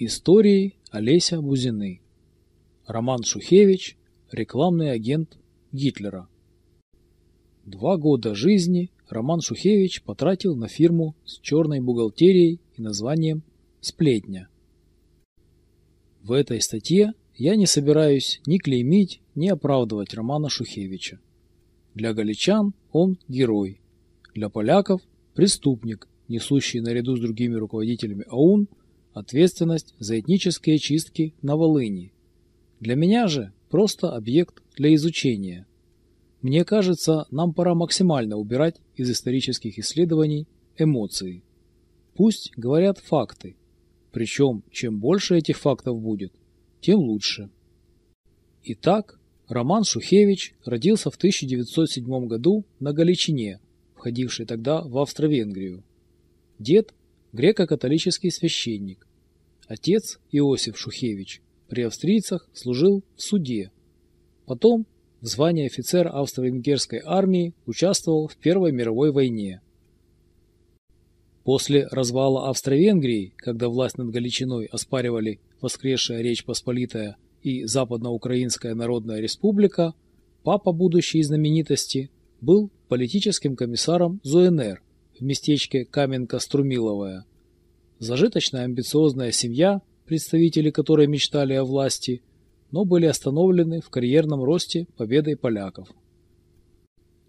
Истории Олеся Бузины. Роман Шухевич. Рекламный агент Гитлера. Два года жизни Роман Шухевич потратил на фирму с черной бухгалтерией и названием «Сплетня». В этой статье я не собираюсь ни клеймить, ни оправдывать Романа Шухевича. Для галичан он герой, для поляков – преступник, несущий наряду с другими руководителями АУН ответственность за этнические чистки на Волыни. Для меня же просто объект для изучения. Мне кажется, нам пора максимально убирать из исторических исследований эмоции. Пусть говорят факты. Причем, чем больше этих фактов будет, тем лучше. Итак, Роман Шухевич родился в 1907 году на Галичине, входившей тогда в Австро-Венгрию. Дед – греко-католический священник. Отец Иосиф Шухевич при австрийцах служил в суде. Потом в звании офицера австро-венгерской армии участвовал в Первой мировой войне. После развала Австро-Венгрии, когда власть над Галичиной оспаривали воскресшая Речь Посполитая и Западноукраинская Народная Республика, папа будущей знаменитости был политическим комиссаром ЗУНР в местечке Каменка-Струмиловая. Зажиточная амбициозная семья, представители которой мечтали о власти, но были остановлены в карьерном росте победой поляков.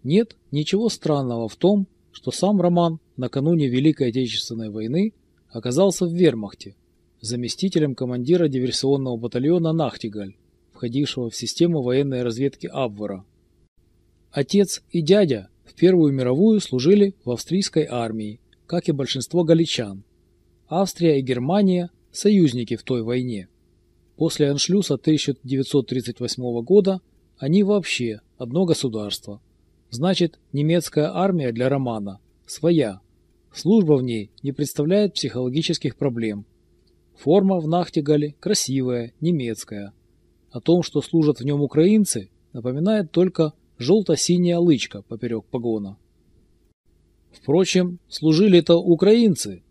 Нет ничего странного в том, что сам Роман накануне Великой Отечественной войны оказался в вермахте, заместителем командира диверсионного батальона «Нахтигаль», входившего в систему военной разведки Абвера. Отец и дядя в Первую мировую служили в австрийской армии, как и большинство галичан. Австрия и Германия – союзники в той войне. После аншлюса 1938 года они вообще одно государство. Значит, немецкая армия для Романа своя. Служба в ней не представляет психологических проблем. Форма в Нахтигале красивая, немецкая. О том, что служат в нем украинцы, напоминает только желто-синяя лычка поперек погона. Впрочем, служили-то украинцы,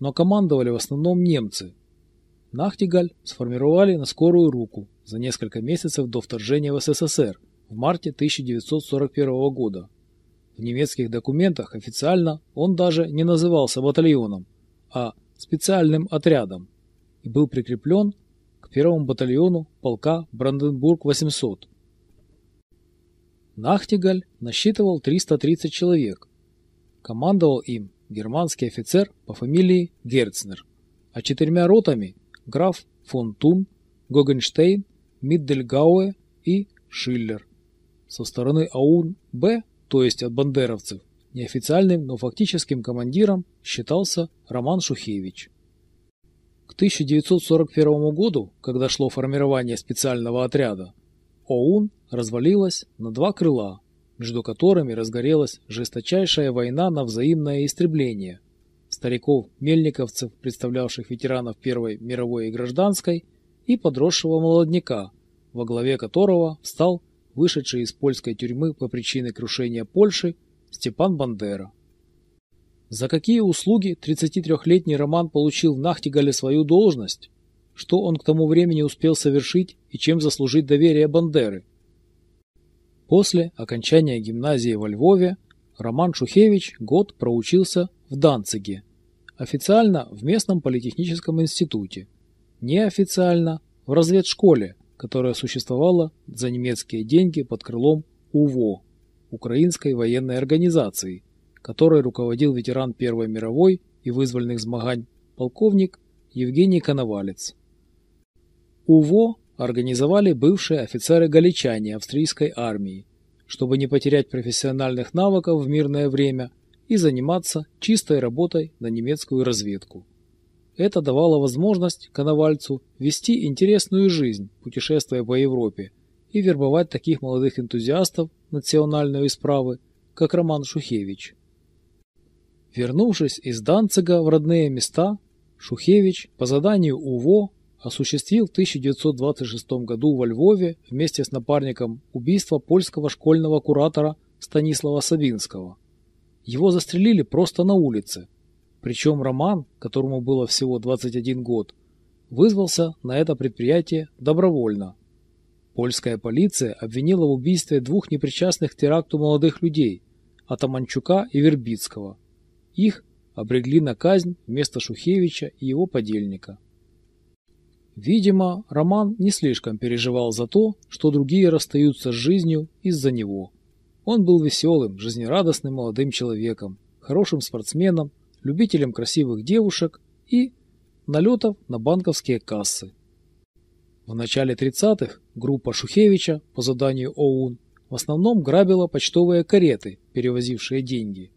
но командовали в основном немцы. Нахтигаль сформировали на скорую руку за несколько месяцев до вторжения в СССР в марте 1941 года. В немецких документах официально он даже не назывался батальоном, а специальным отрядом и был прикреплен к первому батальону полка Бранденбург-800. Нахтигаль насчитывал 330 человек. Командовал им германский офицер по фамилии Герцнер, а четырьмя ротами граф фон Тун, Гогенштейн, Миддельгауэ и Шиллер. Со стороны АУН-Б, то есть от бандеровцев, неофициальным, но фактическим командиром считался Роман Шухевич. К 1941 году, когда шло формирование специального отряда, ОУН развалилась на два крыла, между которыми разгорелась жесточайшая война на взаимное истребление. Стариков-мельниковцев, представлявших ветеранов Первой мировой и гражданской, и подросшего молодняка, во главе которого стал вышедший из польской тюрьмы по причине крушения Польши Степан Бандера. За какие услуги 33-летний Роман получил в Нахтигале свою должность? Что он к тому времени успел совершить и чем заслужить доверие Бандеры? После окончания гимназии во Львове Роман Шухевич год проучился в Данциге, официально в местном политехническом институте, неофициально в разведшколе, которая существовала за немецкие деньги под крылом УВО, Украинской военной организации, которой руководил ветеран Первой мировой и вызвольных змагань полковник Евгений Коновалец. УВО организовали бывшие офицеры-галичане австрийской армии, чтобы не потерять профессиональных навыков в мирное время и заниматься чистой работой на немецкую разведку. Это давало возможность Коновальцу вести интересную жизнь, путешествуя по Европе, и вербовать таких молодых энтузиастов национальной исправы, как Роман Шухевич. Вернувшись из Данцига в родные места, Шухевич по заданию УВО осуществил в 1926 году во Львове вместе с напарником убийство польского школьного куратора Станислава Савинского. Его застрелили просто на улице. Причем Роман, которому было всего 21 год, вызвался на это предприятие добровольно. Польская полиция обвинила в убийстве двух непричастных к теракту молодых людей – Атаманчука и Вербицкого. Их обрегли на казнь вместо Шухевича и его подельника. Видимо, Роман не слишком переживал за то, что другие расстаются с жизнью из-за него. Он был веселым, жизнерадостным молодым человеком, хорошим спортсменом, любителем красивых девушек и налетов на банковские кассы. В начале 30-х группа Шухевича по заданию ОУН в основном грабила почтовые кареты, перевозившие деньги.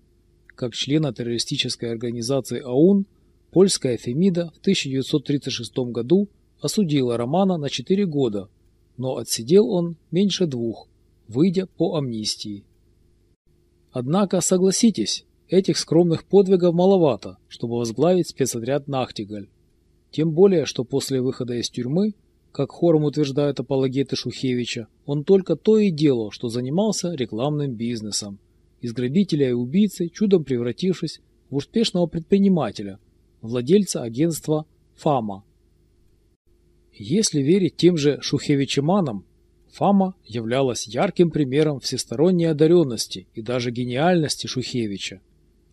Как члена террористической организации ОУН, польская Фемида в 1936 году осудила Романа на 4 года, но отсидел он меньше двух, выйдя по амнистии. Однако, согласитесь, этих скромных подвигов маловато, чтобы возглавить спецотряд «Нахтигаль». Тем более, что после выхода из тюрьмы, как хором утверждают апологеты Шухевича, он только то и делал, что занимался рекламным бизнесом, из грабителя и убийцы, чудом превратившись в успешного предпринимателя, владельца агентства «Фама». Если верить тем же Шухевичеманам, Фама являлась ярким примером всесторонней одаренности и даже гениальности Шухевича.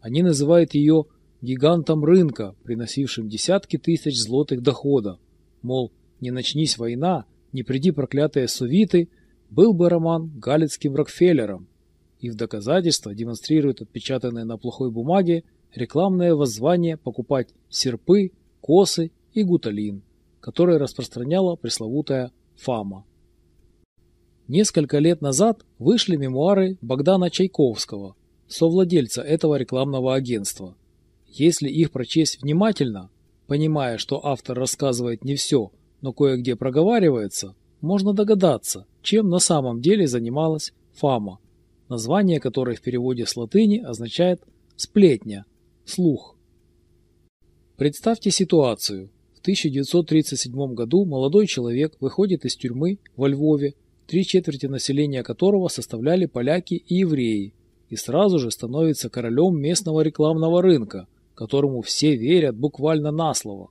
Они называют ее гигантом рынка, приносившим десятки тысяч злотых дохода. Мол, не начнись война, не приди проклятые сувиты, был бы Роман галицким Рокфеллером. И в доказательство демонстрирует отпечатанное на плохой бумаге рекламное воззвание покупать серпы, косы и гуталин, которое распространяла пресловутая Фама. Несколько лет назад вышли мемуары Богдана Чайковского, совладельца этого рекламного агентства. Если их прочесть внимательно, понимая, что автор рассказывает не все, но кое-где проговаривается, можно догадаться, чем на самом деле занималась Фама, название которой в переводе с латыни означает «сплетня», «слух». Представьте ситуацию. В 1937 году молодой человек выходит из тюрьмы во Львове три четверти населения которого составляли поляки и евреи, и сразу же становится королем местного рекламного рынка, которому все верят буквально на слово.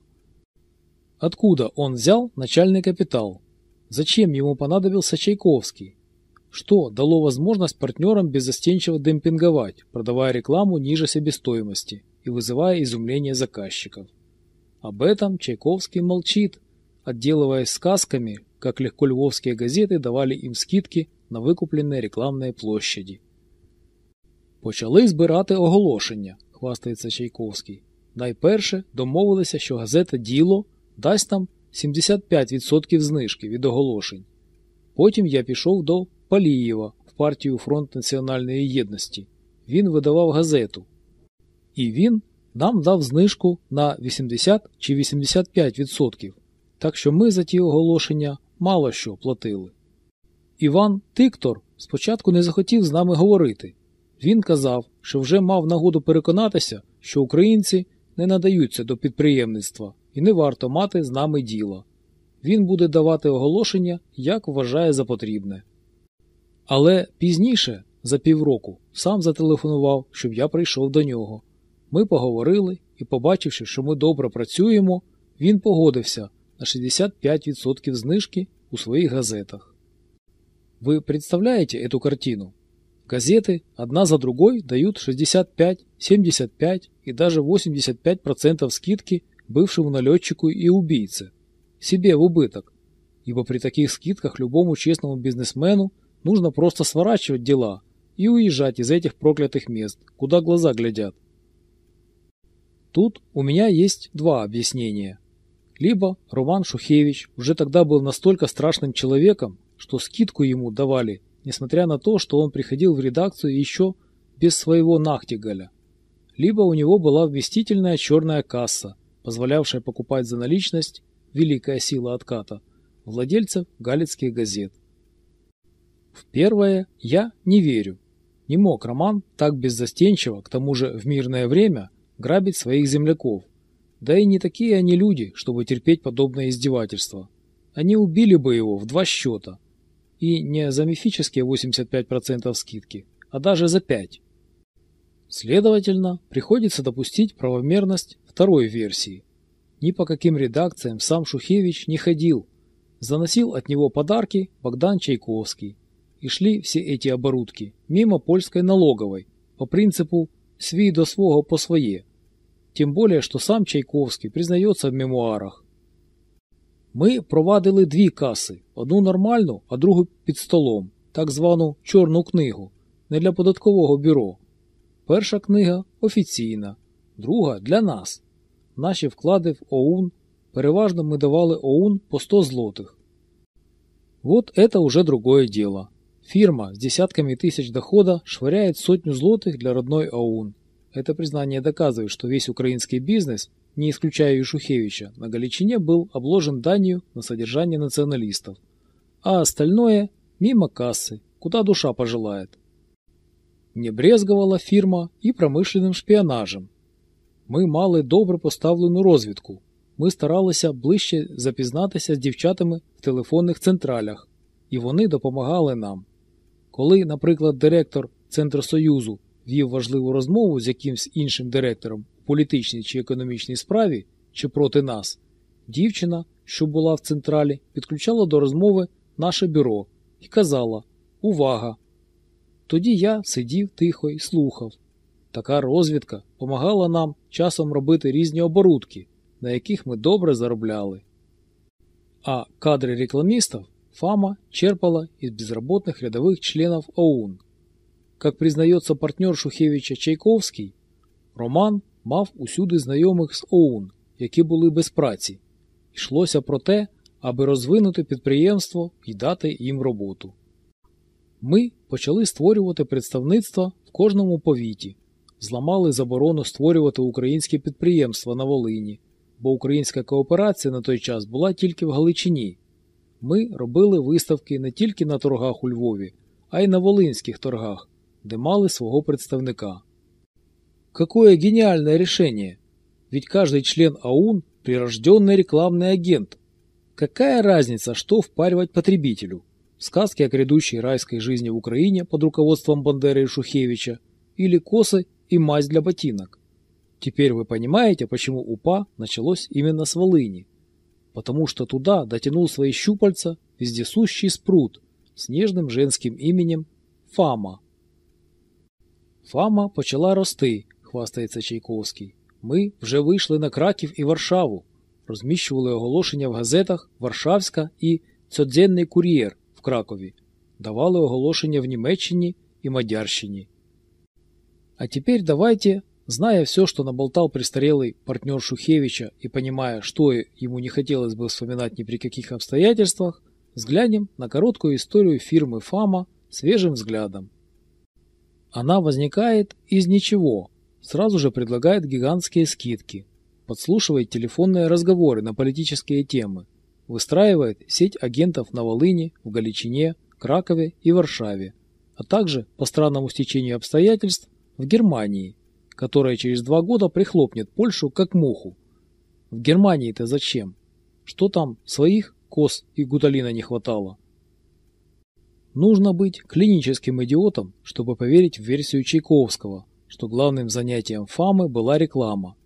Откуда он взял начальный капитал? Зачем ему понадобился Чайковский? Что дало возможность партнерам беззастенчиво демпинговать, продавая рекламу ниже себестоимости и вызывая изумление заказчиков? Об этом Чайковский молчит, отделываясь сказками, как легко львовские газеты давали им скидки на викупленні рекламні площаді. Почали збирати оголошення, хвастається Чайковський. Найперше домовилися, що газета Діло дасть нам 75% знижки від оголошень. Потім я пішов до Палієва в партію Фронт Національної Єдності. Він видавав газету. І він нам дав знижку на 80 чи 85%. Так що ми за ті оголошення мало що платили. Іван Тиктор спочатку не захотів з нами говорити. Він казав, що вже мав нагоду переконатися, що українці не надаються до підприємництва і не варто мати з нами діла. Він буде давати оголошення, як вважає за потрібне. Але пізніше, за півроку, сам зателефонував, щоб я прийшов до нього. Ми поговорили і, побачивши, що ми добре працюємо, він погодився на 65% знижки у своих газетах. Вы представляете эту картину? Газеты одна за другой дают 65, 75 и даже 85% скидки бывшему налетчику и убийце. Себе в убыток. Ибо при таких скидках любому честному бизнесмену нужно просто сворачивать дела и уезжать из этих проклятых мест, куда глаза глядят. Тут у меня есть два объяснения. Либо Роман Шухевич уже тогда был настолько страшным человеком, что скидку ему давали, несмотря на то, что он приходил в редакцию еще без своего Нахтигаля. Либо у него была вместительная черная касса, позволявшая покупать за наличность, великая сила отката, владельцев галицких газет. В первое я не верю. Не мог Роман так беззастенчиво, к тому же в мирное время, грабить своих земляков – да и не такие они люди, чтобы терпеть подобное издевательство. Они убили бы его в два счета. И не за мифические 85% скидки, а даже за 5. Следовательно, приходится допустить правомерность второй версии. Ни по каким редакциям сам Шухевич не ходил. Заносил от него подарки Богдан Чайковский. И шли все эти оборудки мимо польской налоговой, по принципу «свій до свого по своє». Тим более, що сам Чайковський признається в мемуарах. Ми провадили дві каси: одну нормальну, а другу під столом, так звану чорну книгу, не для податкового бюро. Перша книга офіційна, друга для нас. Наші вклади в ОУН переважно ми давали ОУН по 100 злотих. Вот это уже другое дело. Фирма с десятками тысяч дохода швыряет сотню злотых для родной ОУН. Это признание доказывает, что весь украинский бизнес, не исключая Юшухевича, на Галичине был обложен данью на содержание националистов. А остальное – мимо кассы, куда душа пожелает. Не брезговала фірма і промишленим шпіонажем. Ми мали добре поставлену розвідку. Ми старалися ближче запізнатися з дівчатами в телефонних централях, і вони допомагали нам. Коли, наприклад, директор Центросоюзу вів важливу розмову з якимсь іншим директором у політичній чи економічній справі чи проти нас, дівчина, що була в централі, підключала до розмови наше бюро і казала Увага! Тоді я сидів тихо і слухав. Така розвідка помагала нам часом робити різні оборудки, на яких ми добре заробляли. А кадри рекламистов ФАМа черпала из безработных рядовых членов ОУН. Как признается партнер Шухевича Чайковський, Роман мав усюди знайомих з ОУН, які були без праці. Йшлося про те, аби розвинути підприємство і дати їм роботу. Ми почали створювати представництва в кожному повіті, зламали заборону створювати українські підприємства на Волині, бо українська кооперація на той час була тільки в Галичині. Ми робили виставки не тільки на торгах у Львові, а й на волинських торгах, де мали свого представника. Какое гениальное решение! Ведь каждый член АУН – прирожденный рекламный агент. Какая разница, что впаривать потребителю? Сказки о грядущей райской жизни в Украине под руководством Бандеры и Шухевича или косы и мазь для ботинок. Теперь вы понимаете, почему УПА началось именно с Волыни потому что туда дотянул свои щупальца вездесущий спрут с нежним женським іменем Фама. Фама почала рости, хвастається Чайковський. Ми вже вийшли на Краків і Варшаву, розміщували оголошення в газетах Варшавська і Цьодзенний кур'єр в Кракові, давали оголошення в Німеччині і Мадярщині. А теперь давайте Зная все, что наболтал престарелый партнер Шухевича и понимая, что ему не хотелось бы вспоминать ни при каких обстоятельствах, взглянем на короткую историю фирмы «Фама» свежим взглядом. Она возникает из ничего, сразу же предлагает гигантские скидки, подслушивает телефонные разговоры на политические темы, выстраивает сеть агентов на Волыне, в Галичине, Кракове и Варшаве, а также, по странному стечению обстоятельств, в Германии, которая через два года прихлопнет Польшу как муху. В Германии-то зачем? Что там, своих коз и гуталина не хватало? Нужно быть клиническим идиотом, чтобы поверить в версию Чайковского, что главным занятием Фамы была реклама.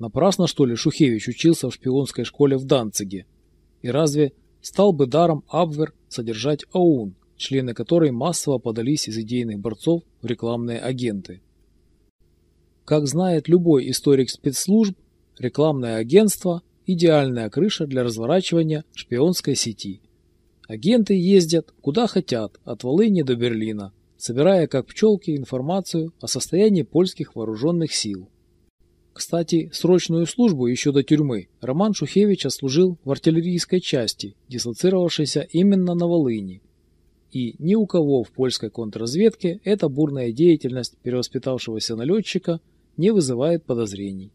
Напрасно, что ли, Шухевич учился в шпионской школе в Данциге? И разве стал бы даром Абвер содержать АУН, члены которой массово подались из идейных борцов в рекламные агенты? Как знает любой историк спецслужб, рекламное агентство – идеальная крыша для разворачивания шпионской сети. Агенты ездят куда хотят, от Волыни до Берлина, собирая как пчелки информацию о состоянии польских вооруженных сил. Кстати, срочную службу еще до тюрьмы Роман Шухевич служил в артиллерийской части, дислоцировавшейся именно на Волыни. И ни у кого в польской контрразведке эта бурная деятельность перевоспитавшегося налетчика не вызывает подозрений.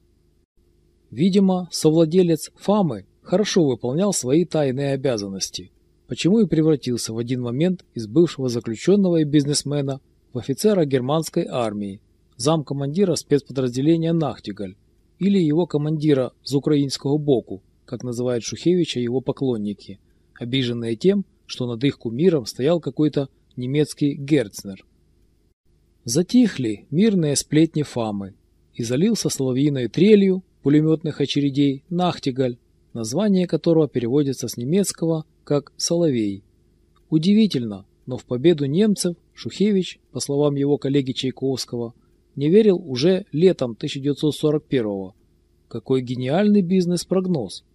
Видимо, совладелец Фамы хорошо выполнял свои тайные обязанности, почему и превратился в один момент из бывшего заключенного и бизнесмена в офицера германской армии, замкомандира спецподразделения «Нахтигаль» или его командира с украинского боку, как называют Шухевича его поклонники, обиженные тем, что над их кумиром стоял какой-то немецкий Герцнер. Затихли мирные сплетни Фамы, и залился соловьиной трелью пулеметных очередей «Нахтигаль», название которого переводится с немецкого как «соловей». Удивительно, но в победу немцев Шухевич, по словам его коллеги Чайковского, не верил уже летом 1941 -го. Какой гениальный бизнес-прогноз!